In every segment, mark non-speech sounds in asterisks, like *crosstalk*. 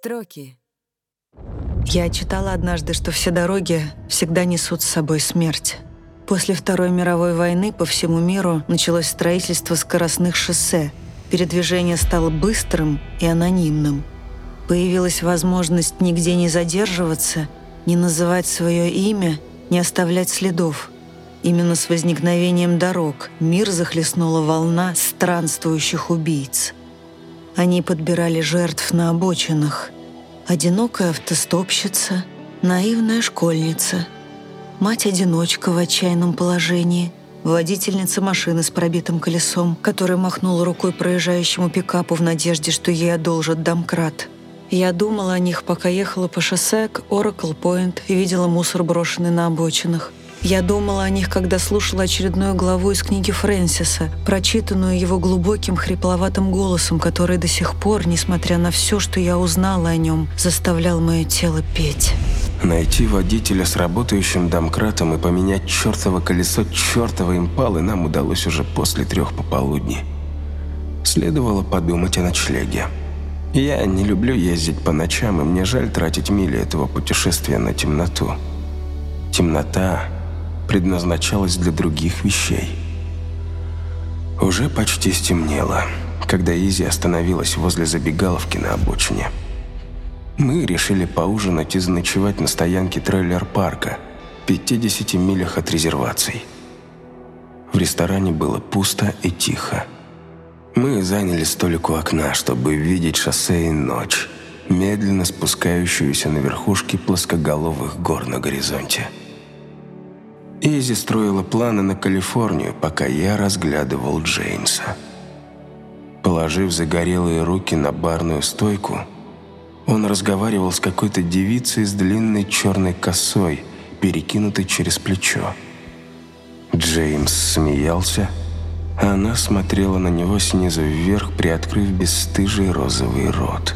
Строки. Я читала однажды, что все дороги всегда несут с собой смерть. После Второй мировой войны по всему миру началось строительство скоростных шоссе. Передвижение стало быстрым и анонимным. Появилась возможность нигде не задерживаться, не называть свое имя, не оставлять следов. Именно с возникновением дорог мир захлестнула волна странствующих убийц. Они подбирали жертв на обочинах. Одинокая автостопщица, наивная школьница, мать-одиночка в отчаянном положении, водительница машины с пробитым колесом, которая махнула рукой проезжающему пикапу в надежде, что ей одолжат домкрат. Я думала о них, пока ехала по шоссе к Oracle Point и видела мусор, брошенный на обочинах. Я думала о них, когда слушала очередную главу из книги Фрэнсиса, прочитанную его глубоким хрипловатым голосом, который до сих пор, несмотря на все, что я узнала о нем, заставлял мое тело петь. Найти водителя с работающим домкратом и поменять чертово колесо чертовой импалы нам удалось уже после трех пополудни. Следовало подумать о ночлеге. Я не люблю ездить по ночам, и мне жаль тратить мили этого путешествия на темноту. Темнота предназначалась для других вещей. Уже почти стемнело, когда Изи остановилась возле забегаловки на обочине. Мы решили поужинать и заночевать на стоянке трейлер-парка, 50 милях от резерваций. В ресторане было пусто и тихо. Мы заняли столик у окна, чтобы видеть шоссе и ночь, медленно спускающуюся на верхушки плоскоголовых гор на горизонте. Изи строила планы на Калифорнию, пока я разглядывал Джеймса. Положив загорелые руки на барную стойку, он разговаривал с какой-то девицей с длинной черной косой, перекинутой через плечо. Джеймс смеялся, а она смотрела на него снизу вверх, приоткрыв бесстыжий розовый рот.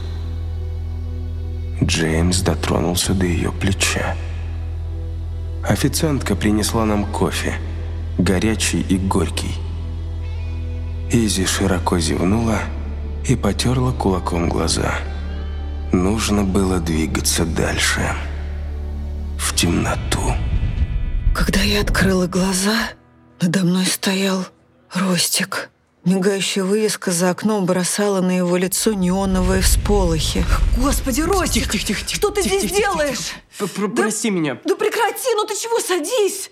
Джеймс дотронулся до ее плеча. Официантка принесла нам кофе, горячий и горький. Изи широко зевнула и потерла кулаком глаза. Нужно было двигаться дальше. В темноту. Когда я открыла глаза, надо мной стоял Ростик. Мигающая вывеска за окном бросала на его лицо неоновые всполохи. Господи, Ростик! Тихо, тихо, тихо. Что ты тихо, здесь делаешь? Прости меня. Да прекрати, ну ты чего, садись!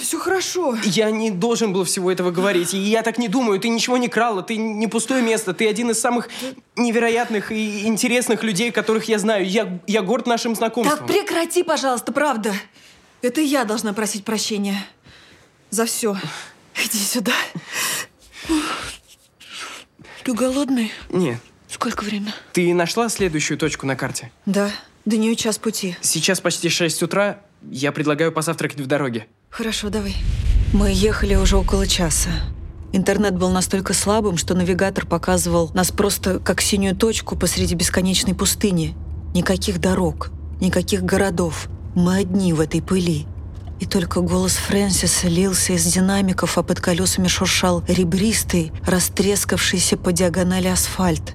Все хорошо. Я не должен был всего этого говорить. И я так не думаю. Ты ничего не крала. Ты не пустое место. Ты один из самых невероятных и интересных людей, которых я знаю. Я, я горд нашим знакомством. Так прекрати, пожалуйста, правда. Это я должна просить прощения. За все. Иди сюда. Ты голодный? Нет. Сколько время? Ты нашла следующую точку на карте? Да, до нее час пути. Сейчас почти 6 утра. Я предлагаю посавтракать в дороге. Хорошо, давай. Мы ехали уже около часа. Интернет был настолько слабым, что навигатор показывал нас просто как синюю точку посреди бесконечной пустыни. Никаких дорог, никаких городов. Мы одни в этой пыли. И только голос Фрэнсиса лился из динамиков, а под колесами шуршал ребристый, растрескавшийся по диагонали асфальт.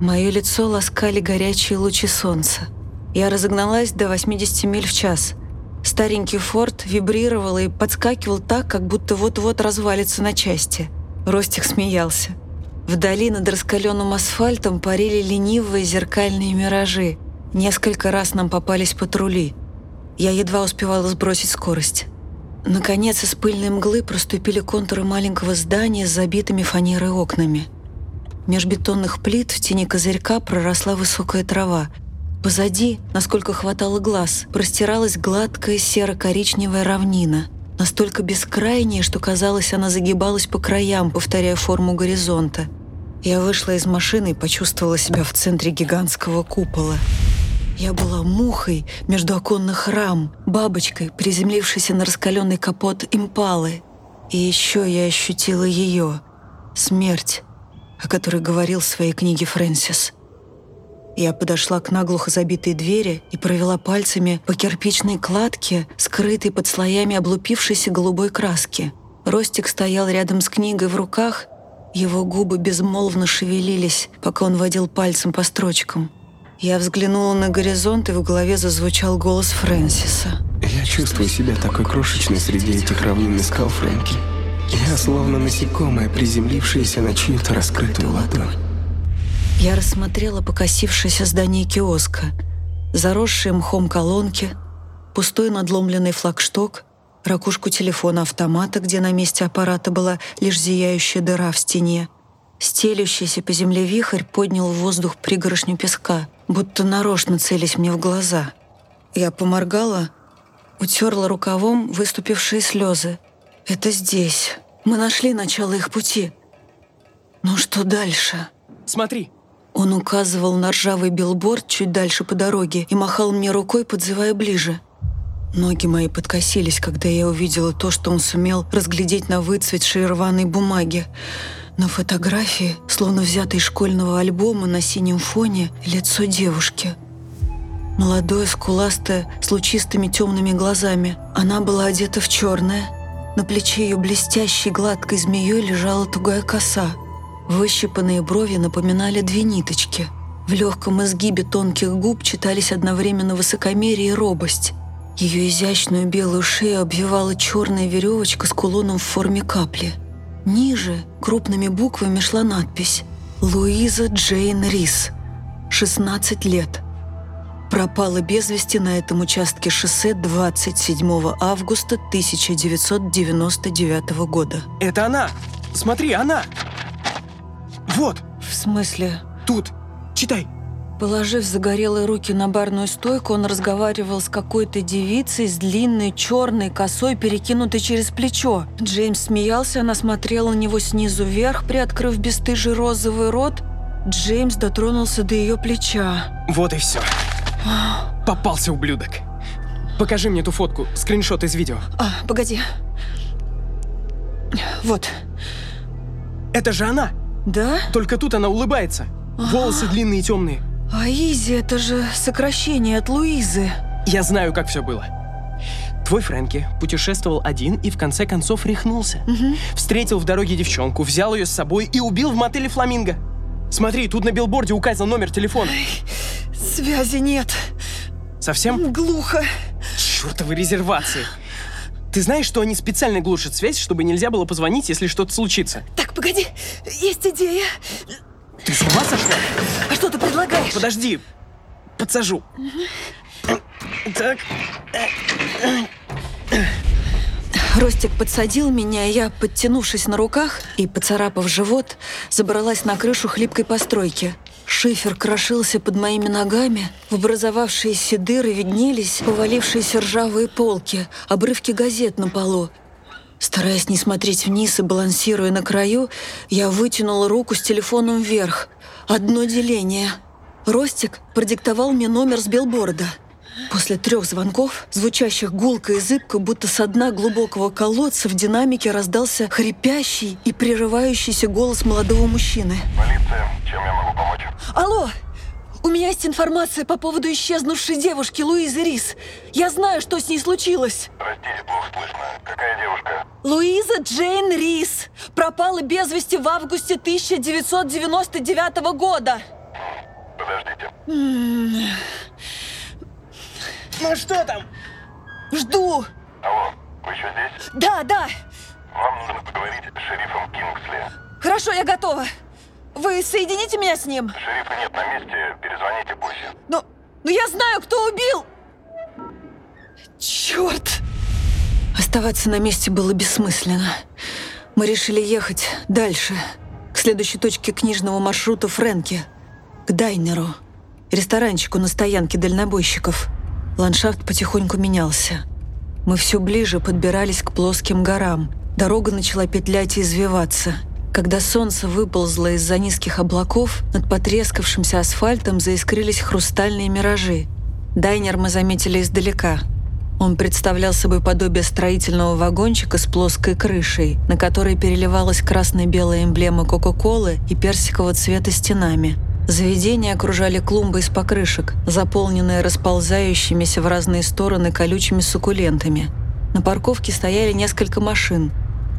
Мое лицо ласкали горячие лучи солнца. Я разогналась до 80 миль в час. Старенький форт вибрировал и подскакивал так, как будто вот-вот развалится на части. Ростик смеялся. Вдали над раскаленным асфальтом парили ленивые зеркальные миражи. Несколько раз нам попались патрули. Я едва успевала сбросить скорость. Наконец, из пыльной мглы проступили контуры маленького здания с забитыми фанерой окнами. Меж бетонных плит в тени козырька проросла высокая трава. Позади, насколько хватало глаз, простиралась гладкая серо-коричневая равнина, настолько бескрайняя, что казалось, она загибалась по краям, повторяя форму горизонта. Я вышла из машины и почувствовала себя в центре гигантского купола. Я была мухой между оконных рам, бабочкой, приземлившейся на раскаленный капот импалы. И еще я ощутила ее, смерть, о которой говорил в своей книге Фрэнсис. Я подошла к наглухо забитой двери и провела пальцами по кирпичной кладке, скрытой под слоями облупившейся голубой краски. Ростик стоял рядом с книгой в руках, его губы безмолвно шевелились, пока он водил пальцем по строчкам. Я взглянула на горизонт, и в голове зазвучал голос Фрэнсиса. Я чувствую себя такой крошечной среди этих равнин и скал, Фрэнки. Я словно насекомое, приземлившееся на чью-то раскрытую ладонь. Я рассмотрела покосившееся здание киоска, заросшие мхом колонки, пустой надломленный флагшток, ракушку телефона-автомата, где на месте аппарата была лишь зияющая дыра в стене. Стелющийся по земле вихрь поднял в воздух пригоршню песка, будто нарочно целясь мне в глаза. Я поморгала, утерла рукавом выступившие слезы. «Это здесь. Мы нашли начало их пути. Ну что дальше?» Смотри, Он указывал на ржавый билборд чуть дальше по дороге и махал мне рукой, подзывая ближе. Ноги мои подкосились, когда я увидела то, что он сумел разглядеть на выцветшей рваной бумаге. На фотографии, словно взятой из школьного альбома на синем фоне, лицо девушки. Молодое, скуластое, с лучистыми темными глазами. Она была одета в черное. На плече ее блестящей гладкой змеей лежала тугая коса. Выщипанные брови напоминали две ниточки. В легком изгибе тонких губ читались одновременно высокомерие и робость. Ее изящную белую шею обвивала черная веревочка с кулоном в форме капли. Ниже крупными буквами шла надпись «Луиза Джейн Рис, 16 лет». Пропала без вести на этом участке шоссе 27 августа 1999 года. это она! Смотри, она! Вот, В смысле? тут, читай. Положив загорелые руки на барную стойку, он разговаривал с какой-то девицей с длинной черной косой, перекинутой через плечо. Джеймс смеялся, она смотрела на него снизу вверх, приоткрыв бесстыжий розовый рот. Джеймс дотронулся до ее плеча. Вот и все. Попался, ублюдок. Покажи мне ту фотку, скриншот из видео. А, погоди. Вот. Это же она! Да? Только тут она улыбается. Волосы длинные и темные. А Изи, это же сокращение от Луизы. Я знаю, как все было. Твой Фрэнки путешествовал один и в конце концов рехнулся. Встретил в дороге девчонку, взял ее с собой и убил в мотеле «Фламинго». Смотри, тут на билборде указан номер телефона. Связи нет. Совсем? Глухо. Чертовы резервации. Ты знаешь, что они специально глушат связь, чтобы нельзя было позвонить, если что-то случится? Так, погоди. Есть идея. Ты с ума сошла? А что ты предлагаешь? Подожди. Подсажу. Так. Ростик подсадил меня, и я, подтянувшись на руках и поцарапав живот, забралась на крышу хлипкой постройки. Шифер крошился под моими ногами, в образовавшиеся дыры виднелись повалившиеся ржавые полки, обрывки газет на полу. Стараясь не смотреть вниз и балансируя на краю, я вытянула руку с телефоном вверх. Одно деление. Ростик продиктовал мне номер с билборда. После трех звонков, звучащих гулко и зыбко, будто со дна глубокого колодца, в динамике раздался хрипящий и прерывающийся голос молодого мужчины. Полиция, чем я могу помочь? Алло! У меня есть информация по поводу исчезнувшей девушки Луизы Рис. Я знаю, что с ней случилось. Простите, плохо слышно. Какая девушка? Луиза Джейн Рис пропала без вести в августе 1999 года. Подождите. Ну что там? Жду. Алло, вы еще здесь? Да, да. Вам нужно поговорить с шерифом Кингсли. Хорошо, я готова. Вы соедините меня с ним? Шерифа нет на месте, перезвоните позже. Но, но я знаю, кто убил. Черт! Оставаться на месте было бессмысленно. Мы решили ехать дальше, к следующей точке книжного маршрута Фрэнки, к Дайнеру, ресторанчику на стоянке дальнобойщиков. Ландшафт потихоньку менялся. Мы все ближе подбирались к плоским горам. Дорога начала петлять и извиваться. Когда солнце выползло из-за низких облаков, над потрескавшимся асфальтом заискрились хрустальные миражи. Дайнер мы заметили издалека. Он представлял собой подобие строительного вагончика с плоской крышей, на которой переливалась красно-белая эмблема Кока-Колы и персикового цвета стенами. Заведение окружали клумбы из покрышек, заполненные расползающимися в разные стороны колючими суккулентами. На парковке стояли несколько машин.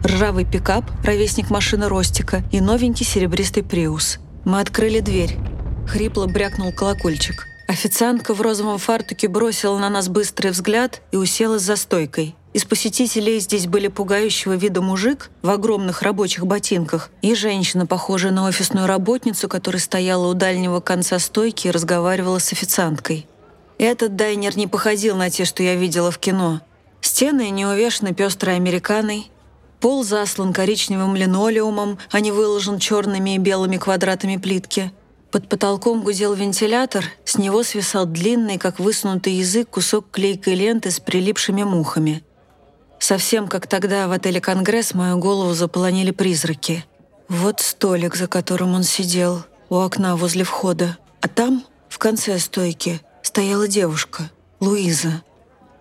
Ржавый пикап, ровесник машины Ростика, и новенький серебристый Приус. Мы открыли дверь. Хрипло брякнул колокольчик. Официантка в розовом фартуке бросила на нас быстрый взгляд и уселась за стойкой. Из посетителей здесь были пугающего вида мужик в огромных рабочих ботинках и женщина, похожая на офисную работницу, которая стояла у дальнего конца стойки и разговаривала с официанткой. Этот дайнер не походил на те, что я видела в кино. Стены не увешаны пестрой американой, пол заслан коричневым линолеумом, а не выложен черными и белыми квадратами плитки. Под потолком гудел вентилятор, с него свисал длинный, как высунутый язык, кусок клейкой ленты с прилипшими мухами. Совсем как тогда в отеле «Конгресс» мою голову заполонили призраки. Вот столик, за которым он сидел, у окна возле входа. А там, в конце стойки, стояла девушка, Луиза.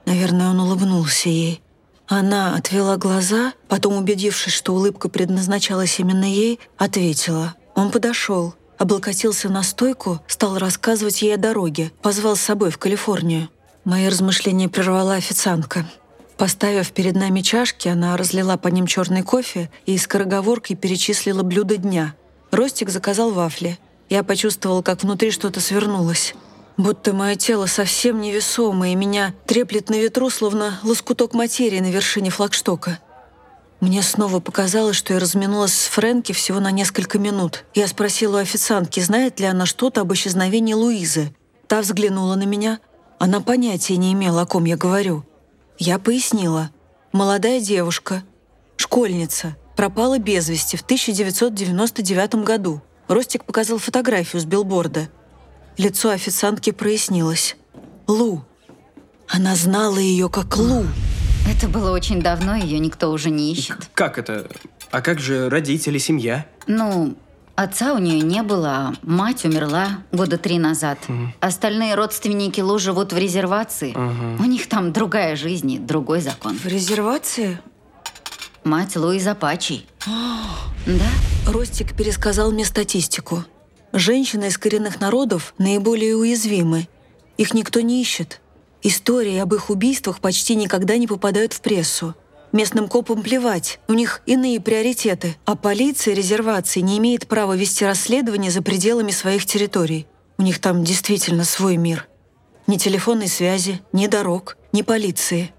Наверное, он улыбнулся ей. Она отвела глаза, потом, убедившись, что улыбка предназначалась именно ей, ответила. Он подошел, облокотился на стойку, стал рассказывать ей о дороге, позвал с собой в Калифорнию. Мои размышления прервала официантка. Поставив перед нами чашки, она разлила по ним черный кофе и скороговоркой перечислила блюда дня. Ростик заказал вафли. Я почувствовал, как внутри что-то свернулось. Будто мое тело совсем невесомое, и меня треплет на ветру, словно лоскуток материи на вершине флагштока. Мне снова показалось, что я разминулась с Фрэнки всего на несколько минут. Я спросила у официантки, знает ли она что-то об исчезновении Луизы. Та взглянула на меня. Она понятия не имела, о ком я говорю. Я пояснила. Молодая девушка, школьница, пропала без вести в 1999 году. Ростик показал фотографию с билборда. Лицо официантки прояснилось. Лу. Она знала ее как Лу. Это было очень давно, ее никто уже не ищет. Как это? А как же родители, семья? Ну, отца у нее не было, мать умерла года три назад. Остальные родственники Лу живут в резервации. У них там другая жизнь и другой закон. В резервации? Мать Луиза Пачи. *gasps* да? Ростик пересказал мне статистику. Женщины из коренных народов наиболее уязвимы. Их никто не ищет. Истории об их убийствах почти никогда не попадают в прессу. Местным копам плевать, у них иные приоритеты, а полиция резервации не имеет права вести расследование за пределами своих территорий. У них там действительно свой мир. Ни телефонной связи, ни дорог, ни полиции.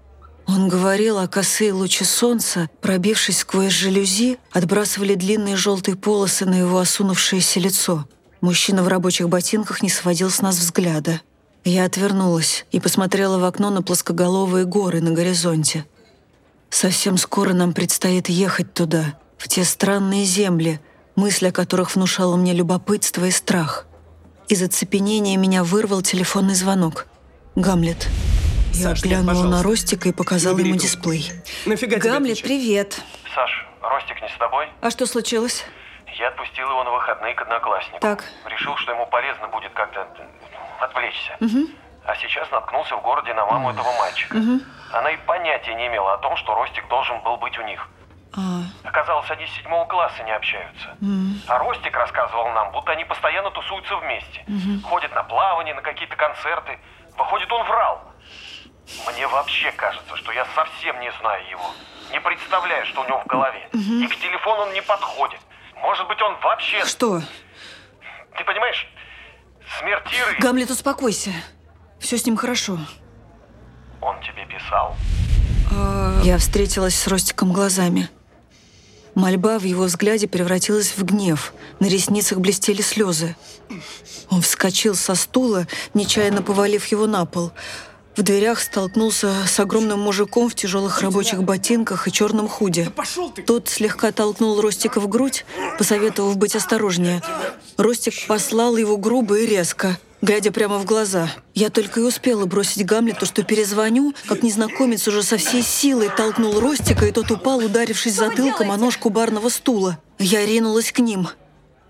Он говорил, а косые лучи солнца, пробившись сквозь жалюзи, отбрасывали длинные желтые полосы на его осунувшееся лицо. Мужчина в рабочих ботинках не сводил с нас взгляда. Я отвернулась и посмотрела в окно на плоскоголовые горы на горизонте. Совсем скоро нам предстоит ехать туда, в те странные земли, мысль о которых внушала мне любопытство и страх. Из оцепенения меня вырвал телефонный звонок. Гамлет. Я Саш, глянула на. Ростика и показала ему дисплей. Нафига тебе Гамлет, отвечать? привет. Саш, Ростик не с тобой? А что случилось? Я отпустил его на выходные к однокласснику. Так. Решил, что ему полезно будет как-то отвлечься. А сейчас наткнулся в городе на маму этого мальчика. Она и понятия не имела о том, что Ростик должен был быть у них. А, Оказалось, они с седьмого класса не общаются. А Ростик рассказывал нам, будто они постоянно тусуются вместе. Ходят на плавание, на какие-то концерты. Выходит, он врал. Мне вообще кажется, что я совсем не знаю его. Не представляю, что у него в голове. И к телефону он не подходит. Может быть, он вообще... что? Ты понимаешь, смерть Иры... Гамлет, успокойся. Все с ним хорошо. Он тебе писал. Я встретилась с Ростиком глазами. Мольба в его взгляде превратилась в гнев. На ресницах блестели слезы. Он вскочил со стула, нечаянно повалив его на пол. В дверях столкнулся с огромным мужиком в тяжелых рабочих ботинках и черном худе. Тот слегка толкнул Ростика в грудь, посоветовав быть осторожнее. Ростик послал его грубо и резко, глядя прямо в глаза. Я только и успела бросить Гамлету, что перезвоню, как незнакомец уже со всей силой толкнул Ростика, и тот упал, ударившись затылком о ножку барного стула. Я ринулась к ним.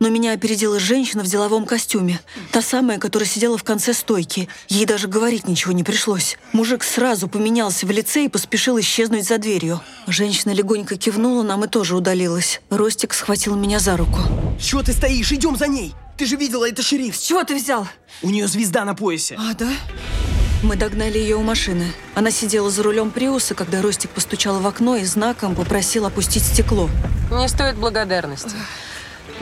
Но меня опередила женщина в деловом костюме. Та самая, которая сидела в конце стойки. Ей даже говорить ничего не пришлось. Мужик сразу поменялся в лице и поспешил исчезнуть за дверью. Женщина легонько кивнула нам и тоже удалилась. Ростик схватил меня за руку. Чего ты стоишь? Идем за ней! Ты же видела, это шериф. С чего ты взял? У нее звезда на поясе. А, да? Мы догнали ее у машины. Она сидела за рулем Приуса, когда Ростик постучал в окно и знаком попросил опустить стекло. Не стоит благодарности.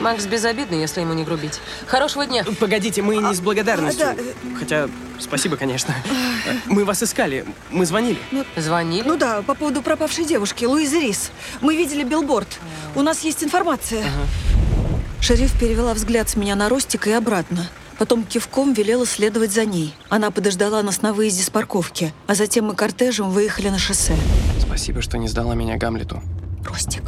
Макс безобидный, если ему не грубить. Хорошего дня. Погодите, мы не с благодарностью. а, да, э. Хотя, спасибо, конечно. Мы вас искали, мы звонили. Звонили? Ну да, по поводу пропавшей девушки, Луизы Рис. Мы видели билборд. У нас есть информация. Шериф перевела взгляд с меня на Ростика и обратно. Потом кивком велела следовать за ней. Она подождала нас на выезде с парковки, а затем мы кортежем выехали на шоссе. Спасибо, что не сдала меня Гамлету. Ростик,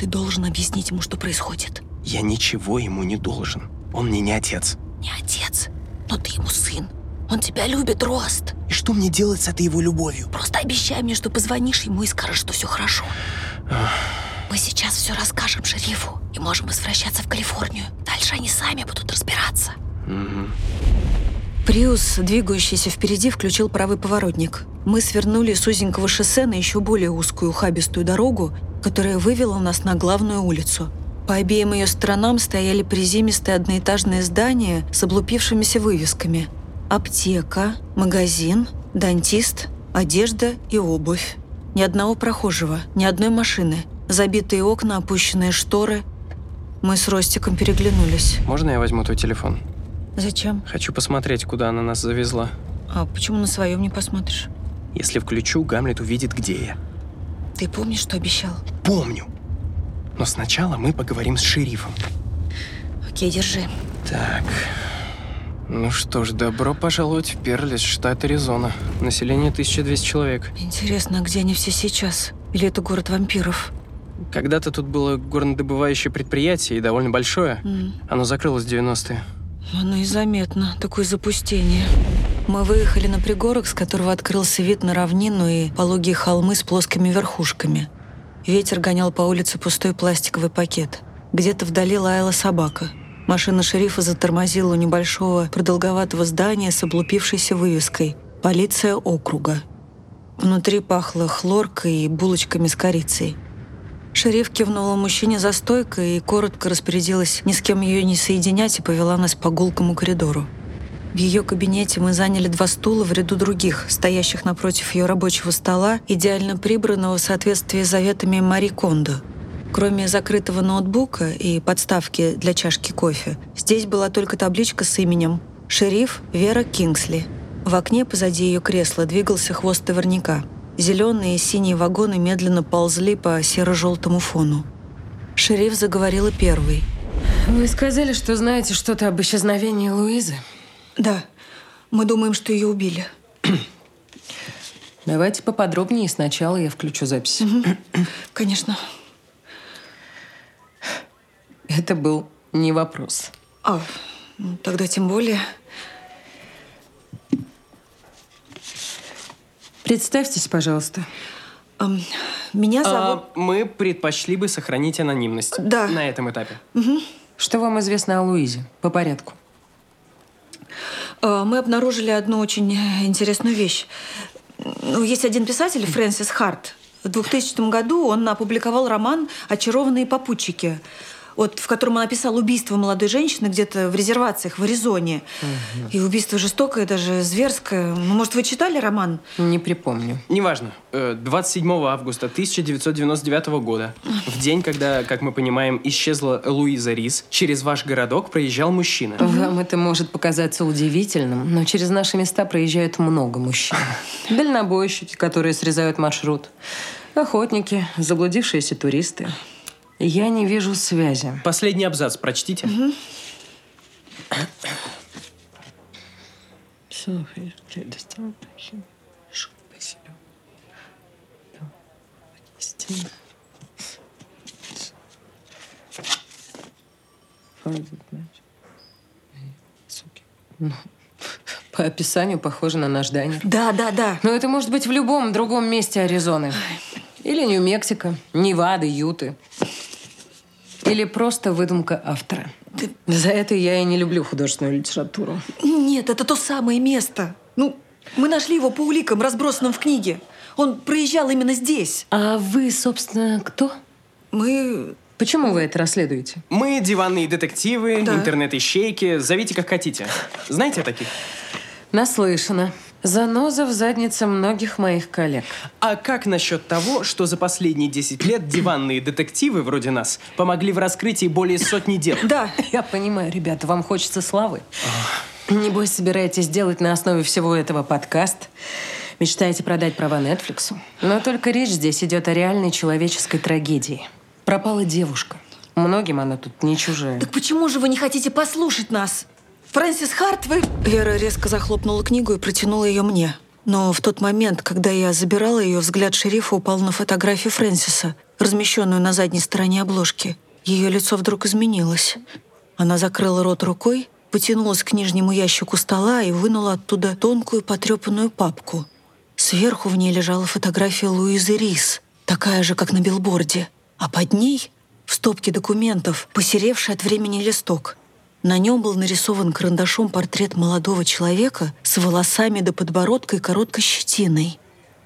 ты должен объяснить ему, что происходит. Я ничего ему не должен. Он мне не отец. Не отец, но ты ему сын. Он тебя любит, Рост. И что мне делать с этой его любовью? Просто обещай мне, что позвонишь ему и скажешь, что все хорошо. Мы сейчас все расскажем шерифу и можем возвращаться в Калифорнию. Дальше они сами будут разбираться. Приус, двигающийся впереди, включил правый поворотник. Мы свернули с узенького шоссе на еще более узкую ухабистую дорогу, которая вывела нас на главную улицу. По обеим ее сторонам стояли приземистые одноэтажные здания с облупившимися вывесками. Аптека, магазин, дантист, одежда и обувь. Ни одного прохожего, ни одной машины. Забитые окна, опущенные шторы. Мы с Ростиком переглянулись. Можно я возьму твой телефон? Зачем? Хочу посмотреть, куда она нас завезла. А почему на своем не посмотришь? Если включу, Гамлет увидит, где я. Ты помнишь, что обещал? Помню. Но сначала мы поговорим с шерифом. Окей, держи. Так. Ну что ж, добро пожаловать в Перлис, штат Аризона. Население 1200 человек. Интересно, а где они все сейчас? Или это город вампиров? Когда-то тут было горнодобывающее предприятие и довольно большое. М, Оно закрылось в 90-е. Оно и заметно. Такое запустение. Мы выехали на пригорок, с которого открылся вид на равнину и пологие холмы с плоскими верхушками. Ветер гонял по улице пустой пластиковый пакет. Где-то вдали лаяла собака. Машина шерифа затормозила у небольшого продолговатого здания с облупившейся вывеской «Полиция округа». Внутри пахло хлоркой и булочками с корицей. Шериф кивнула мужчине за стойкой и коротко распорядилась ни с кем ее не соединять и повела нас по гулкому коридору. В ее кабинете мы заняли два стула в ряду других, стоящих напротив ее рабочего стола, идеально прибранного в соответствии с заветами Мари Кондо. Кроме закрытого ноутбука и подставки для чашки кофе, здесь была только табличка с именем «Шериф Вера Кингсли». В окне позади ее кресла двигался хвост товарника. Зеленые и синие вагоны медленно ползли по серо-желтому фону. Шериф заговорила первой. Вы сказали, что знаете что-то об исчезновении Луизы. «Да, мы думаем, что ее убили». Давайте поподробнее, сначала я включу запись. Конечно. Это был не вопрос. А, ну, тогда тем более. Представьтесь, пожалуйста. Ам, меня зовут... А, мы предпочли бы сохранить анонимность. Да. На этом этапе. Что вам известно о Луизе? По порядку. А, Мы обнаружили одну очень э, интересную вещь. Ну, есть один писатель, Фрэнсис Харт. В 2000 году он опубликовал роман «Очарованные попутчики», вот, в котором он описал убийство молодой женщины где-то в резервациях в Аризоне. И убийство жестокое, даже зверское. Ну, может, вы читали роман? Не припомню. Неважно. Э, 27 августа 1999 года, в день, когда, как мы понимаем, исчезла Луиза Рис, через ваш городок проезжал мужчина. Вам это может показаться удивительным, но через наши места проезжают много мужчин. Дальнобойщики, которые срезают маршрут. Охотники, заблудившиеся туристы. Я не вижу связи. Последний абзац прочтите. *laughs* По описанию похоже на наш дайнер. Да, да, да. Но это может быть в любом другом месте Аризоны. Или Нью-Мексико, Невады, Юты. Или просто выдумка автора. За это я и не люблю художественную литературу. Нет, это то самое место. Ну, мы нашли его по уликам, разбросанным в книге. Он проезжал именно здесь. А вы, собственно, кто? Мы... Почему вы это расследуете? Мы диванные детективы, Да. интернет-ищейки, зовите как хотите. Знаете о таких? Наслышана. Заноза в заднице многих моих коллег. А как насчет того, что за последние 10 лет диванные детективы вроде нас помогли в раскрытии более сотни дел? Да, Я понимаю, ребята, вам хочется славы. Небось, собираетесь сделать на основе всего этого подкаст. Мечтаете продать права Нетфликсу. Но только речь здесь идет о реальной человеческой трагедии. Пропала девушка. Многим она тут не чужая. Так почему же вы не хотите послушать нас? Фрэнсис Харт, вы... Вера резко захлопнула книгу и протянула ее мне. Но в тот момент, когда я забирала ее, взгляд шерифа упал на фотографию Фрэнсиса, размещенную на задней стороне обложки. Ее лицо вдруг изменилось. Она закрыла рот рукой, потянулась к нижнему ящику стола и вынула оттуда тонкую потрепанную папку. Сверху в ней лежала фотография Луизы Рис, такая же, как на билборде. А под ней, в стопке документов, посеревший от времени листок. На нем был нарисован карандашом портрет молодого человека с волосами до подбородка и короткой щетиной.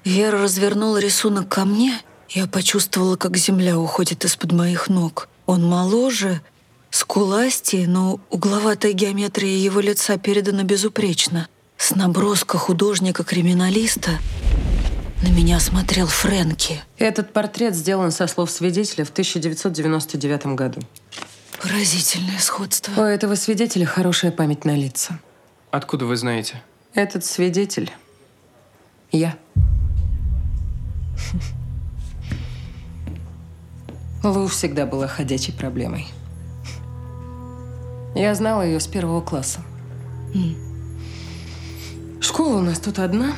Вера развернула рисунок ко мне, я почувствовала, как земля уходит из-под моих ног. Он моложе, скуластее, но угловатая геометрия его лица передана безупречно. С наброска художника-криминалиста на меня смотрел Фрэнки. Этот портрет сделан со слов свидетеля в 1999 году. Поразительное сходство. У этого свидетеля хорошая память на лица. Откуда вы знаете? Этот свидетель — я. Лу всегда была ходячей проблемой. Я знала ее с первого класса. Школа у нас тут одна,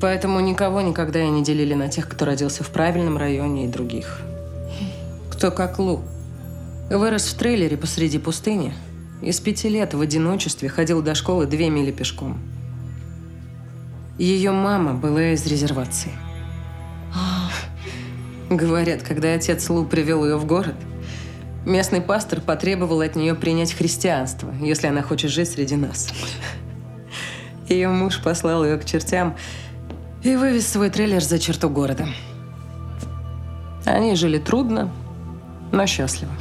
поэтому никого никогда и не делили на тех, кто родился в правильном районе и других. Кто как Лу. Вырос в трейлере посреди пустыни и с пяти лет в одиночестве ходил до школы две мили пешком. Ее мама была из резервации. Говорят, когда отец Лу привел ее в город, местный пастор потребовал от нее принять христианство, если она хочет жить среди нас. Ее муж послал ее к чертям и вывез свой трейлер за черту города. Они жили трудно, но счастливо.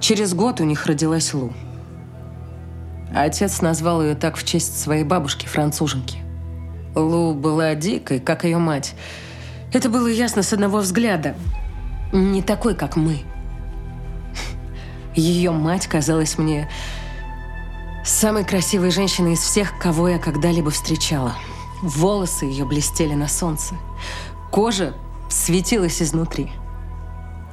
Через год у них родилась Лу. Отец назвал ее так в честь своей бабушки, француженки. Лу была дикой, как ее мать. Это было ясно с одного взгляда. Не такой, как мы. Ее мать казалась мне самой красивой женщиной из всех, кого я когда-либо встречала. Волосы ее блестели на солнце. Кожа светилась изнутри.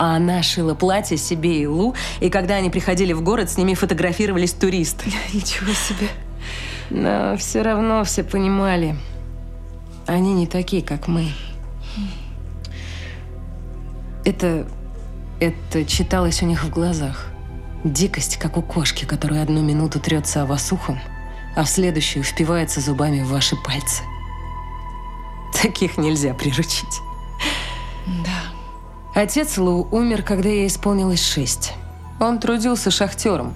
А она шила платье себе и Лу, и когда они приходили в город, с ними фотографировались туристы. *laughs* Ничего себе. Но все равно все понимали, они не такие, как мы. Это... это читалось у них в глазах. Дикость, как у кошки, которая одну минуту трется о вас ухом, а в следующую впивается зубами в ваши пальцы. Таких нельзя приручить. Отец Лу умер, когда ей исполнилось шесть. Он трудился шахтером.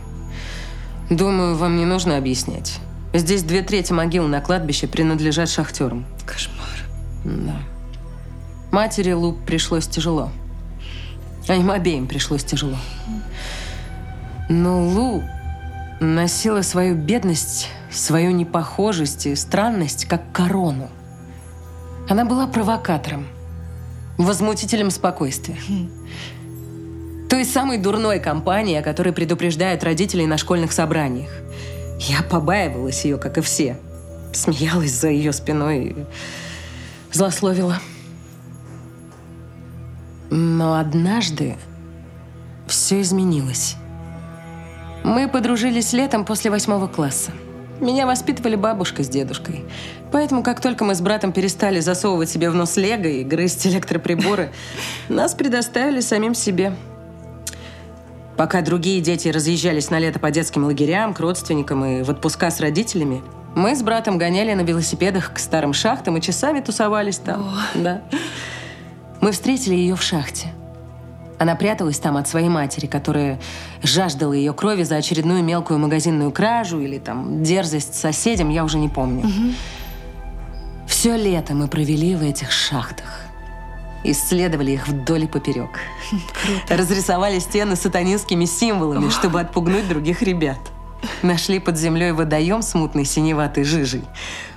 Думаю, вам не нужно объяснять. Здесь две трети могил на кладбище принадлежат шахтерам. Кошмар. Да. Матери Лу пришлось тяжело. А им обеим пришлось тяжело. Но Лу носила свою бедность, свою непохожесть и странность как корону. Она была провокатором, возмутителем спокойствия. Той самой дурной компании, о которой предупреждают родителей на школьных собраниях. Я побаивалась ее, как и все. Смеялась за ее спиной и злословила. Но однажды все изменилось. Мы подружились летом после восьмого класса. Меня воспитывали бабушка с дедушкой. Поэтому, как только мы с братом перестали засовывать себе в нос лего и грызть электроприборы, нас предоставили самим себе. Пока другие дети разъезжались на лето по детским лагерям, к родственникам и в отпуска с родителями, мы с братом гоняли на велосипедах к старым шахтам и часами тусовались там. Да. Мы встретили ее в шахте. Она пряталась там от своей матери, которая жаждала ее крови за очередную мелкую магазинную кражу или там дерзость соседям, я уже не помню. Все лето мы провели в этих шахтах. Исследовали их вдоль и поперек. Разрисовали стены сатанинскими символами, чтобы отпугнуть других ребят. Нашли под землей водоем с мутной синеватой жижей.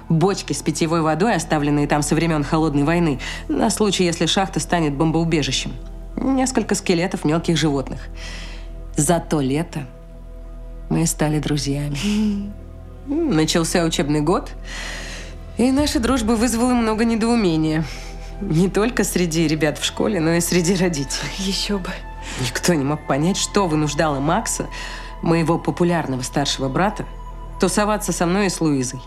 Бочки с питьевой водой, оставленные там со времен Холодной войны, на случай, если шахта станет бомбоубежищем. Несколько скелетов мелких животных. За то лето мы стали друзьями. *laughs* Начался учебный год, и наша дружба вызвала много недоумения. Не только среди ребят в школе, но и среди родителей. Еще бы. Никто не мог понять, что вынуждало Макса, моего популярного старшего брата, тусоваться со мной и с Луизой.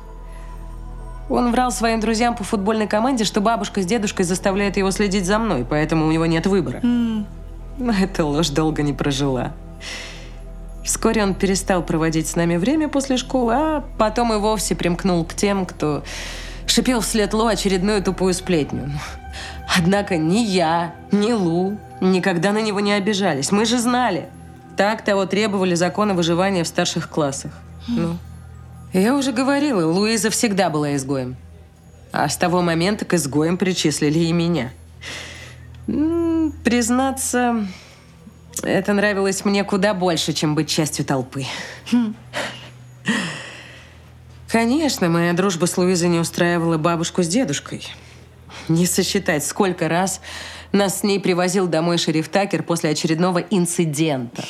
Он врал своим друзьям по футбольной команде, что бабушка с дедушкой заставляют его следить за мной, поэтому у него нет выбора. Но эта ложь долго не прожила. Вскоре он перестал проводить с нами время после школы, а потом и вовсе примкнул к тем, кто шипел вслед Лу очередную тупую сплетню. Однако ни я, ни Лу никогда на него не обижались. Мы же знали. Так того требовали законы выживания в старших классах. Ну, я уже говорила, Луиза всегда была изгоем. А с того момента к изгоям причислили и меня. Признаться, это нравилось мне куда больше, чем быть частью толпы. Конечно, моя дружба с Луизой не устраивала бабушку с дедушкой. Не сосчитать, сколько раз нас с ней привозил домой шериф Такер после очередного инцидента.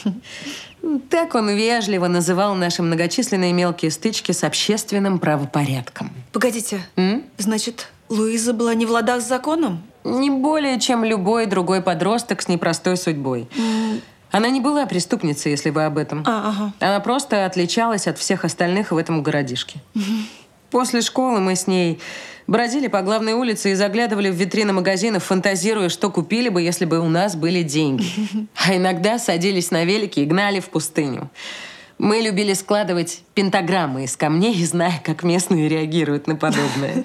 Так он вежливо называл наши многочисленные мелкие стычки с общественным правопорядком. Погодите, М? значит, Луиза была не в ладах с законом? Не более, чем любой другой подросток с непростой судьбой. Она не была преступницей, если вы об этом. А, ага. Она просто отличалась от всех остальных в этом городишке. После школы мы с ней бродили по главной улице и заглядывали в витрины магазинов, фантазируя, что купили бы, если бы у нас были деньги. А иногда садились на велики и гнали в пустыню. Мы любили складывать пентаграммы из камней, *laughs* зная, как местные реагируют на подобное.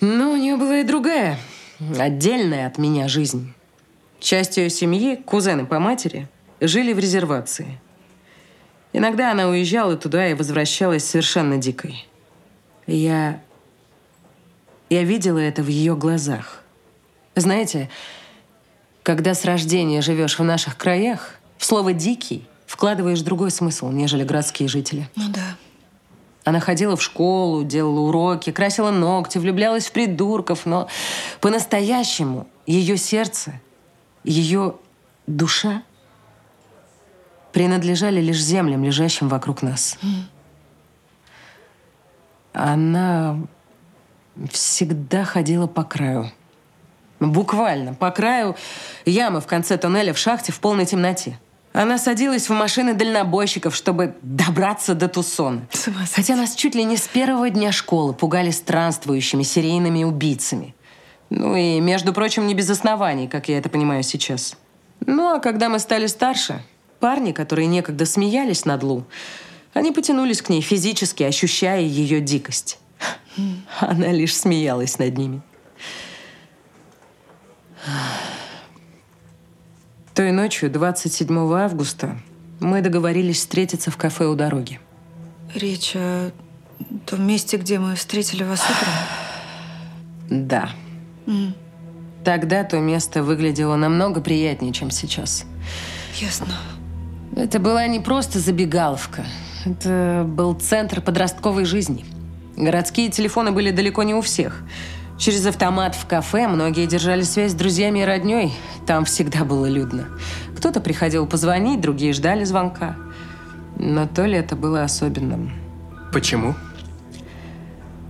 Но у нее была и другая, отдельная от меня жизнь. Часть ее семьи, кузены по матери, жили в резервации. Иногда она уезжала туда и возвращалась совершенно дикой. Я... Я видела это в ее глазах. Знаете, когда с рождения живешь в наших краях, в слово «дикий» вкладываешь другой смысл, нежели городские жители. Ну да. Она ходила в школу, делала уроки, красила ногти, влюблялась в придурков, но по-настоящему ее сердце, ее душа принадлежали лишь землям, лежащим вокруг нас. Она всегда ходила по краю. Буквально по краю ямы в конце туннеля в шахте в полной темноте. Она садилась в машины дальнобойщиков, чтобы добраться до сойти. Хотя нас чуть ли не с первого дня школы пугали странствующими серийными убийцами. Ну и, между прочим, не без оснований, как я это понимаю сейчас. Ну а когда мы стали старше, парни, которые некогда смеялись над Лу, они потянулись к ней физически, ощущая ее дикость. Она лишь смеялась над ними. Той ночью, 27 августа, мы договорились встретиться в кафе у дороги. Речь о том месте, где мы встретили вас утром? Да. Тогда то место выглядело намного приятнее, чем сейчас. Ясно. Это была не просто забегаловка. Это был центр подростковой жизни. Городские телефоны были далеко не у всех. Через автомат в кафе многие держали связь с друзьями и родней. Там всегда было людно. Кто-то приходил позвонить, другие ждали звонка. Но то лето было особенным. Почему?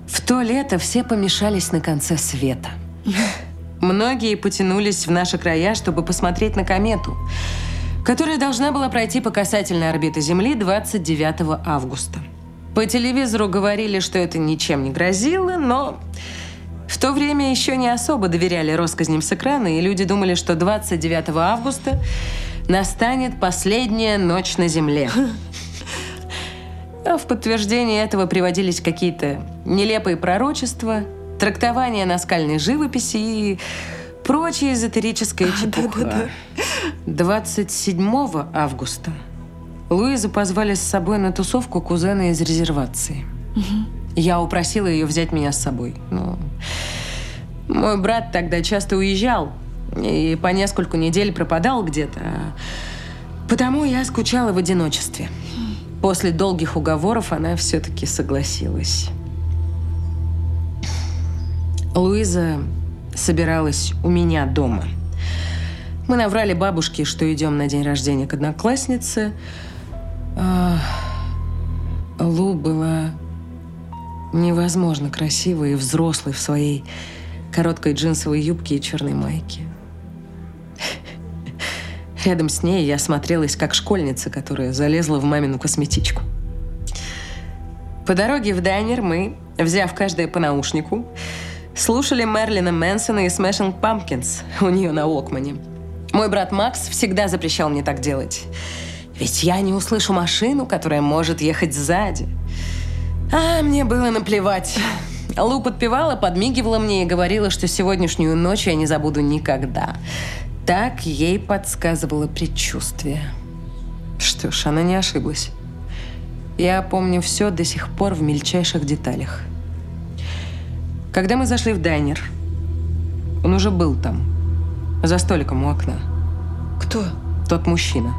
В то лето все помешались на конце света. Многие потянулись в наши края, чтобы посмотреть на комету, которая должна была пройти по касательной орбиты Земли 29 августа. По телевизору говорили, что это ничем не грозило, но в то время еще не особо доверяли россказням с экрана, и люди думали, что 29 августа настанет последняя ночь на Земле. А в подтверждение этого приводились какие-то нелепые пророчества, трактования наскальной живописи и прочая эзотерическая *laughs* чепуха. 27 августа Луизу позвали с собой на тусовку кузена из резервации. Я упросила ее взять меня с собой. Но мой брат тогда часто уезжал и по нескольку недель пропадал где-то. Потому я скучала в одиночестве. После долгих уговоров она все-таки согласилась. Луиза собиралась у меня дома. Мы наврали бабушке, что идем на день рождения к однокласснице. А, Лу была невозможно красивой и взрослой в своей короткой джинсовой юбке и черной майке. Рядом с ней я смотрелась как школьница, которая залезла в мамину косметичку. По дороге в дайнер мы, взяв каждое по наушнику, слушали Мерлина Мэнсона и Smashing Pumpkins у нее на Окмане. Мой брат Макс всегда запрещал мне так делать. Ведь я не услышу машину, которая может ехать сзади. А мне было наплевать. Лу подпевала, подмигивала мне и говорила, что сегодняшнюю ночь я не забуду никогда. Так ей подсказывало предчувствие. Что ж, она не ошиблась. Я помню все до сих пор в мельчайших деталях. Когда мы зашли в дайнер, он уже был там, за столиком у окна. Кто? Тот мужчина.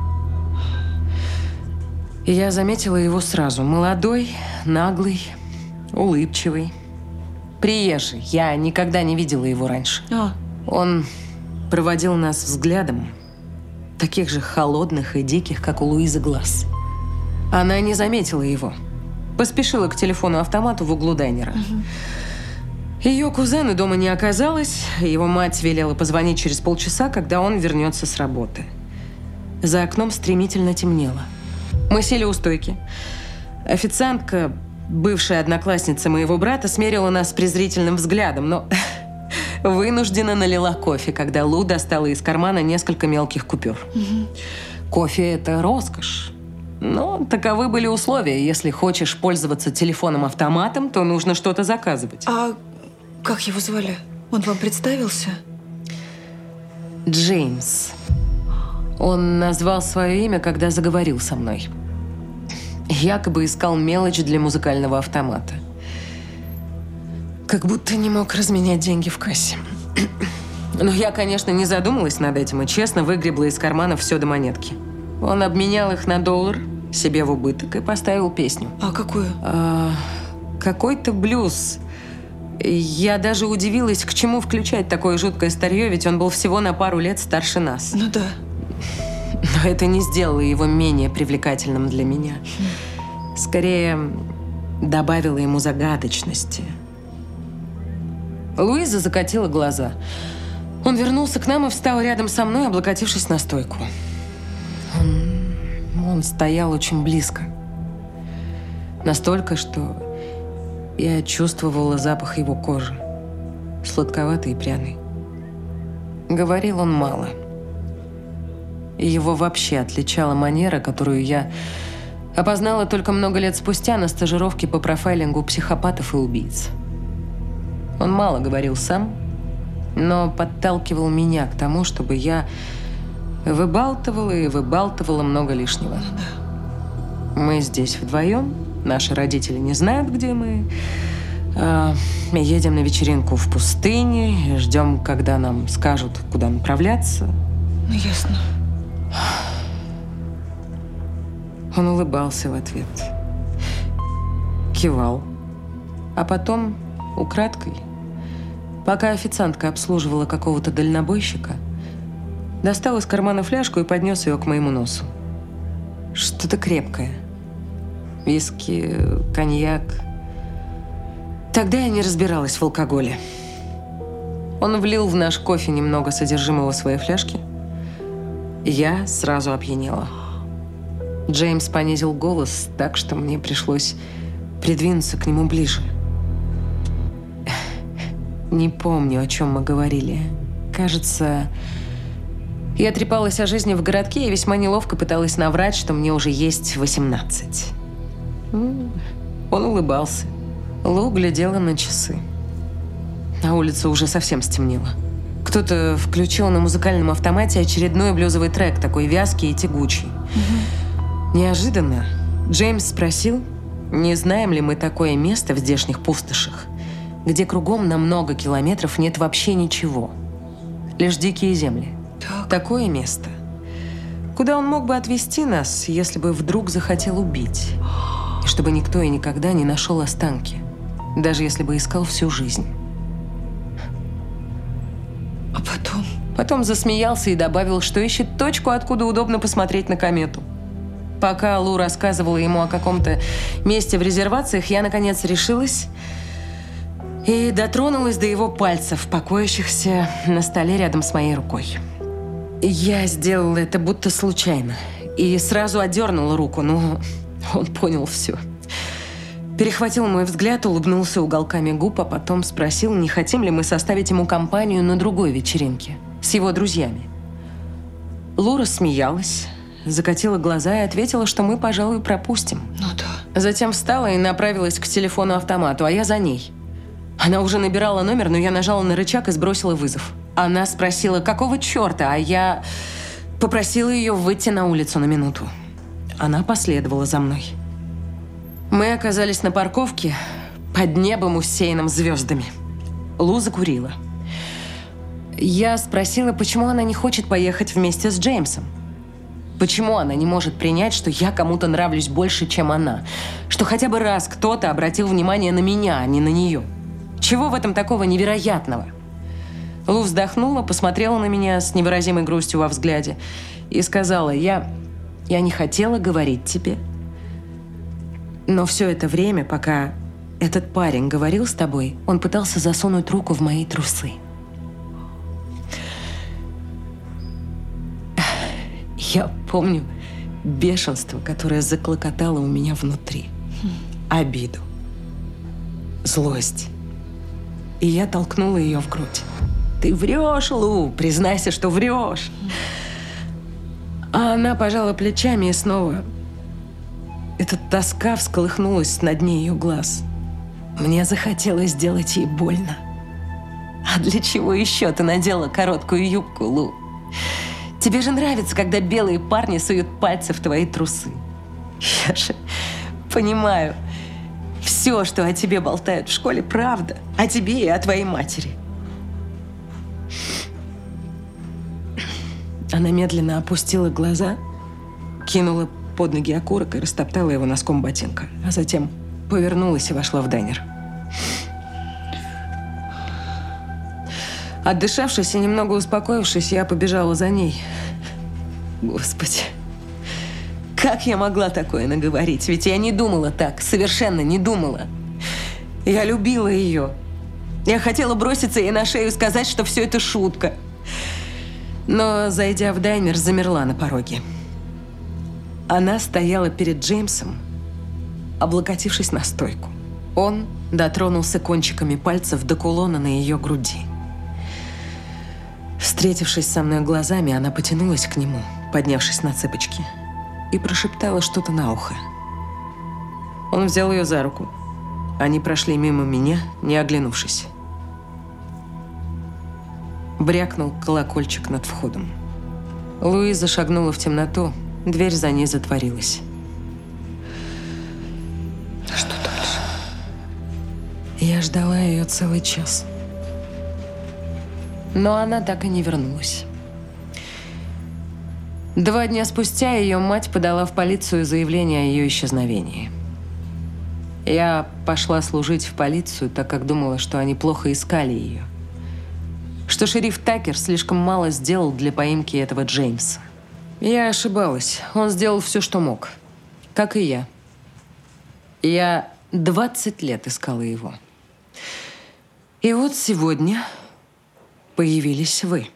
И я заметила его сразу. Молодой, наглый, улыбчивый. Приезжий. Я никогда не видела его раньше. А, Он проводил нас взглядом, таких же холодных и диких, как у Луизы глаз. Она не заметила его. Поспешила к телефону-автомату в углу дайнера. Ее кузена дома не оказалось. Его мать велела позвонить через полчаса, когда он вернется с работы. За окном стремительно темнело. Мы сели у стойки. Официантка, бывшая одноклассница моего брата, смерила нас презрительным взглядом, но *laughs* вынужденно налила кофе, когда Лу достала из кармана несколько мелких купюр. Кофе – это роскошь. Но таковы были условия. Если хочешь пользоваться телефоном-автоматом, то нужно что-то заказывать. а как его звали? Он вам представился? Джеймс. Он назвал свое имя, когда заговорил со мной. Якобы искал мелочь для музыкального автомата. Как будто не мог разменять деньги в кассе. *clears throat* Но я, конечно, не задумалась над этим и честно выгребла из кармана все до монетки. Он обменял их на доллар себе в убыток и поставил песню. А какую? А, какой-то блюз. Я даже удивилась, к чему включать такое жуткое старье, ведь он был всего на пару лет старше нас. Ну да. Но это не сделало его менее привлекательным для меня. Скорее, добавило ему загадочности. Луиза закатила глаза. Он вернулся к нам и встал рядом со мной, облокотившись на стойку. Он, он стоял очень близко. Настолько, что я чувствовала запах его кожи. Сладковатый и пряный. Говорил он мало. И его вообще отличала манера, которую я опознала только много лет спустя на стажировке по профайлингу психопатов и убийц. Он мало говорил сам, но подталкивал меня к тому, чтобы я выбалтывала и выбалтывала много лишнего. Мы здесь вдвоем, наши родители не знают, где мы. А, едем на вечеринку в пустыне, ждем, когда нам скажут, куда направляться. Ну ясно. Он улыбался в ответ. Кивал. А потом, украдкой, пока официантка обслуживала какого-то дальнобойщика, достал из кармана фляжку и поднес ее к моему носу. Что-то крепкое. Виски, коньяк. Тогда я не разбиралась в алкоголе. Он влил в наш кофе немного содержимого своей фляжки. Я сразу опьянела. Джеймс понизил голос так, что мне пришлось придвинуться к нему ближе. Не помню, о чем мы говорили. Кажется, я трепалась о жизни в городке и весьма неловко пыталась наврать, что мне уже есть 18. М, Он улыбался. Лу глядела на часы. На улице уже совсем стемнело. Кто-то включил на музыкальном автомате очередной блюзовый трек, такой вязкий и тягучий. Неожиданно Джеймс спросил, не знаем ли мы такое место в здешних пустошах, где кругом на много километров нет вообще ничего. Лишь дикие земли. Так. Такое место, куда он мог бы отвезти нас, если бы вдруг захотел убить. И чтобы никто и никогда не нашел останки, даже если бы искал всю жизнь. Потом засмеялся и добавил, что ищет точку, откуда удобно посмотреть на комету. Пока Лу рассказывала ему о каком-то месте в резервациях, я, наконец, решилась и дотронулась до его пальцев, покоящихся на столе рядом с моей рукой. Я сделала это будто случайно и сразу одернула руку, но он понял все. Перехватил мой взгляд, улыбнулся уголками губ, а потом спросил, не хотим ли мы составить ему компанию на другой вечеринке с его друзьями. Лура смеялась, закатила глаза и ответила, что мы, пожалуй, пропустим. Ну да. Затем встала и направилась к телефону-автомату, а я за ней. Она уже набирала номер, но я нажала на рычаг и сбросила вызов. Она спросила, какого черта, а я попросила ее выйти на улицу на минуту. Она последовала за мной. Мы оказались на парковке под небом, усеянным звездами. Лу закурила. Я спросила, почему она не хочет поехать вместе с Джеймсом. Почему она не может принять, что я кому-то нравлюсь больше, чем она? Что хотя бы раз кто-то обратил внимание на меня, а не на нее? Чего в этом такого невероятного? Лу вздохнула, посмотрела на меня с невыразимой грустью во взгляде и сказала, я, я не хотела говорить тебе. Но все это время, пока этот парень говорил с тобой, он пытался засунуть руку в мои трусы. Я помню бешенство, которое заклокотало у меня внутри. Обиду. Злость. И я толкнула ее в грудь. Ты врешь, Лу, признайся, что врешь. А она пожала плечами и снова... Эта тоска всколыхнулась на дне ее глаз. Мне захотелось сделать ей больно. А для чего еще ты надела короткую юбку, Лу? Тебе же нравится, когда белые парни суют пальцы в твои трусы. Я же понимаю, все, что о тебе болтают в школе, правда. О тебе и о твоей матери. Она медленно опустила глаза, кинула под ноги окурок и растоптала его носком ботинка. А затем повернулась и вошла в дайнер. Отдышавшись и немного успокоившись, я побежала за ней. Господи, как я могла такое наговорить? Ведь я не думала так, совершенно не думала. Я любила ее. Я хотела броситься ей на шею и сказать, что все это шутка. Но, зайдя в дайнер, замерла на пороге. Она стояла перед Джеймсом, облокотившись на стойку. Он дотронулся кончиками пальцев до кулона на ее груди. Встретившись со мной глазами, она потянулась к нему, поднявшись на цыпочки, и прошептала что-то на ухо. Он взял ее за руку. Они прошли мимо меня, не оглянувшись. Брякнул колокольчик над входом. Луиза шагнула в темноту, дверь за ней затворилась. Что дальше? Я ждала ее целый час. Но она так и не вернулась. Два дня спустя ее мать подала в полицию заявление о ее исчезновении. Я пошла служить в полицию, так как думала, что они плохо искали ее что шериф Такер слишком мало сделал для поимки этого Джеймса. Я ошибалась. Он сделал все, что мог. Как и я. Я 20 лет искала его. И вот сегодня появились вы.